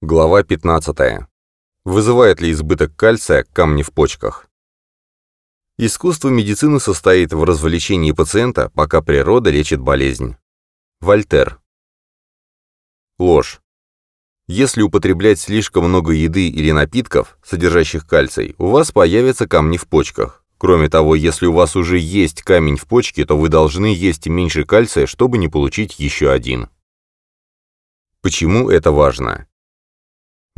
Глава 15. Вызывает ли избыток кальция камни в почках? Искусство медицины состоит в развлечении пациента, пока природа лечит болезнь. Вольтер. Ложь. Если употреблять слишком много еды или напитков, содержащих кальций, у вас появятся камни в почках. Кроме того, если у вас уже есть камень в почке, то вы должны есть меньше кальция, чтобы не получить еще один. Почему это важно?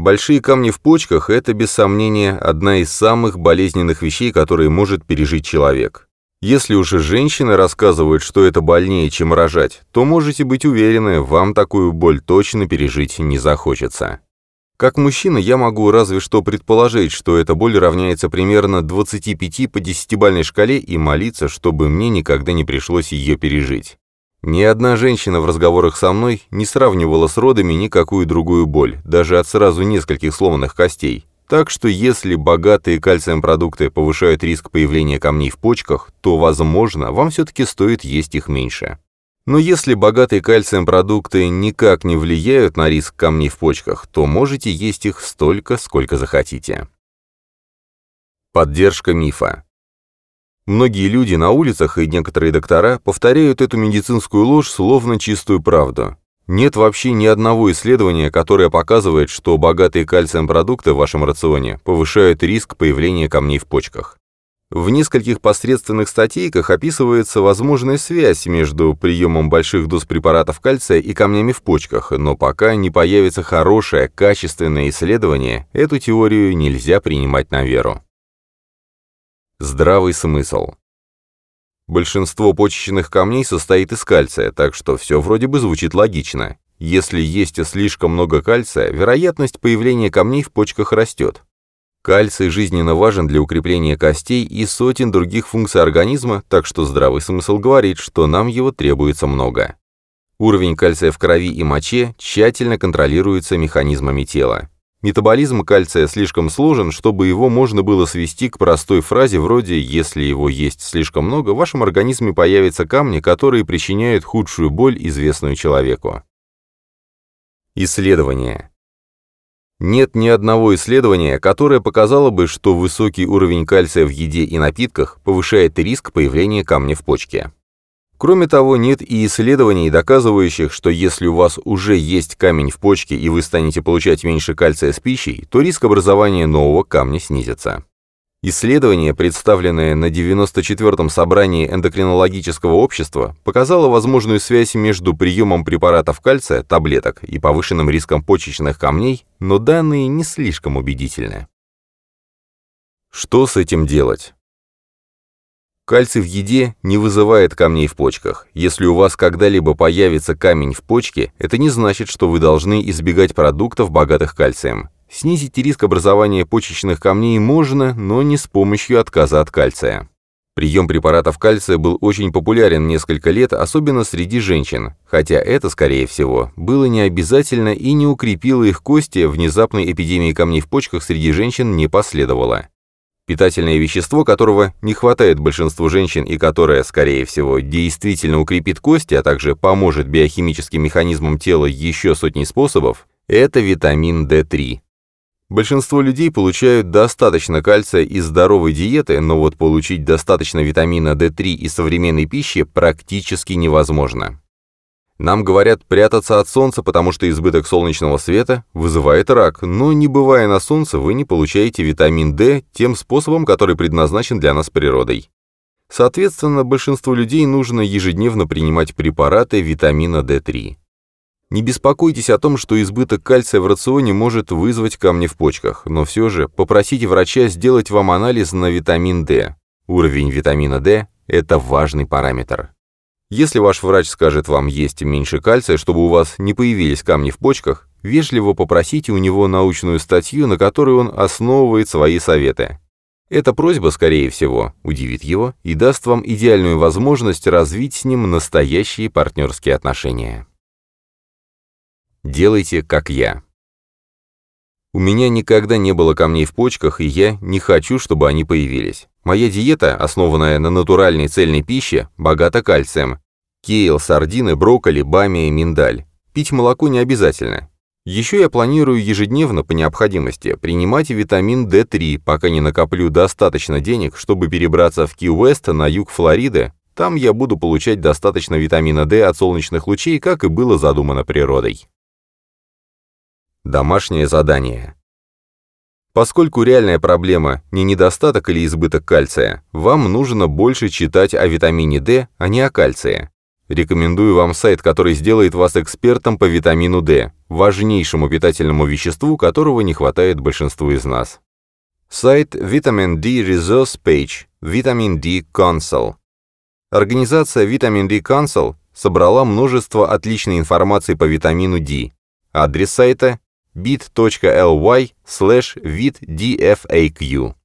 Большие камни в почках – это, без сомнения, одна из самых болезненных вещей, которые может пережить человек. Если уже женщины рассказывают, что это больнее, чем рожать, то можете быть уверены, вам такую боль точно пережить не захочется. Как мужчина я могу разве что предположить, что эта боль равняется примерно 25 по десятибальной шкале и молиться, чтобы мне никогда не пришлось ее пережить. Ни одна женщина в разговорах со мной не сравнивала с родами никакую другую боль, даже от сразу нескольких сломанных костей. Так что если богатые кальцием продукты повышают риск появления камней в почках, то, возможно, вам все-таки стоит есть их меньше. Но если богатые кальцием продукты никак не влияют на риск камней в почках, то можете есть их столько, сколько захотите. Поддержка мифа. Многие люди на улицах и некоторые доктора повторяют эту медицинскую ложь словно чистую правду. Нет вообще ни одного исследования, которое показывает, что богатые кальцием продукты в вашем рационе повышают риск появления камней в почках. В нескольких посредственных статейках описывается возможная связь между приемом больших доз препаратов кальция и камнями в почках, но пока не появится хорошее, качественное исследование, эту теорию нельзя принимать на веру. Здравый смысл. Большинство почечных камней состоит из кальция, так что все вроде бы звучит логично. Если есть слишком много кальция, вероятность появления камней в почках растет. Кальций жизненно важен для укрепления костей и сотен других функций организма, так что здравый смысл говорит, что нам его требуется много. Уровень кальция в крови и моче тщательно контролируется механизмами тела. Метаболизм кальция слишком сложен, чтобы его можно было свести к простой фразе вроде «если его есть слишком много, в вашем организме появятся камни, которые причиняют худшую боль, известную человеку». Исследование. Нет ни одного исследования, которое показало бы, что высокий уровень кальция в еде и напитках повышает риск появления камня в почке. Кроме того, нет и исследований, доказывающих, что если у вас уже есть камень в почке и вы станете получать меньше кальция с пищей, то риск образования нового камня снизится. Исследование, представленное на 94-м собрании эндокринологического общества, показало возможную связь между приемом препаратов кальция, таблеток, и повышенным риском почечных камней, но данные не слишком убедительны. Что с этим делать? Кальций в еде не вызывает камней в почках. Если у вас когда-либо появится камень в почке, это не значит, что вы должны избегать продуктов, богатых кальцием. Снизить риск образования почечных камней можно, но не с помощью отказа от кальция. Прием препаратов кальция был очень популярен несколько лет, особенно среди женщин, хотя это, скорее всего, было не обязательно и не укрепило их кости, внезапной эпидемии камней в почках среди женщин не последовало. Питательное вещество, которого не хватает большинству женщин и которое, скорее всего, действительно укрепит кости, а также поможет биохимическим механизмам тела еще сотни способов, это витамин D3. Большинство людей получают достаточно кальция из здоровой диеты, но вот получить достаточно витамина D3 из современной пищи практически невозможно. Нам говорят прятаться от солнца, потому что избыток солнечного света вызывает рак, но не бывая на солнце, вы не получаете витамин D тем способом, который предназначен для нас природой. Соответственно, большинству людей нужно ежедневно принимать препараты витамина D3. Не беспокойтесь о том, что избыток кальция в рационе может вызвать камни в почках, но все же попросите врача сделать вам анализ на витамин D. Уровень витамина D – это важный параметр. Если ваш врач скажет вам есть меньше кальция, чтобы у вас не появились камни в почках, вежливо попросите у него научную статью, на которой он основывает свои советы. Эта просьба, скорее всего, удивит его и даст вам идеальную возможность развить с ним настоящие партнерские отношения. Делайте, как я. У меня никогда не было камней в почках, и я не хочу, чтобы они появились. Моя диета, основанная на натуральной цельной пище, богата кальцием. Кейл, сардины, брокколи, бамия, миндаль. Пить молоко не обязательно. Еще я планирую ежедневно по необходимости принимать витамин D3, пока не накоплю достаточно денег, чтобы перебраться в Ки-Уэст на юг Флориды. Там я буду получать достаточно витамина D от солнечных лучей, как и было задумано природой. Домашнее задание. Поскольку реальная проблема не недостаток или избыток кальция, вам нужно больше читать о витамине D, а не о кальции. Рекомендую вам сайт, который сделает вас экспертом по витамину D, важнейшему питательному веществу, которого не хватает большинству из нас. Сайт Vitamin D Resource Page, Vitamin D Council. Организация Vitamin D Council собрала множество отличной информации по витамину D. Адрес сайта bit.ly slash viddfaq.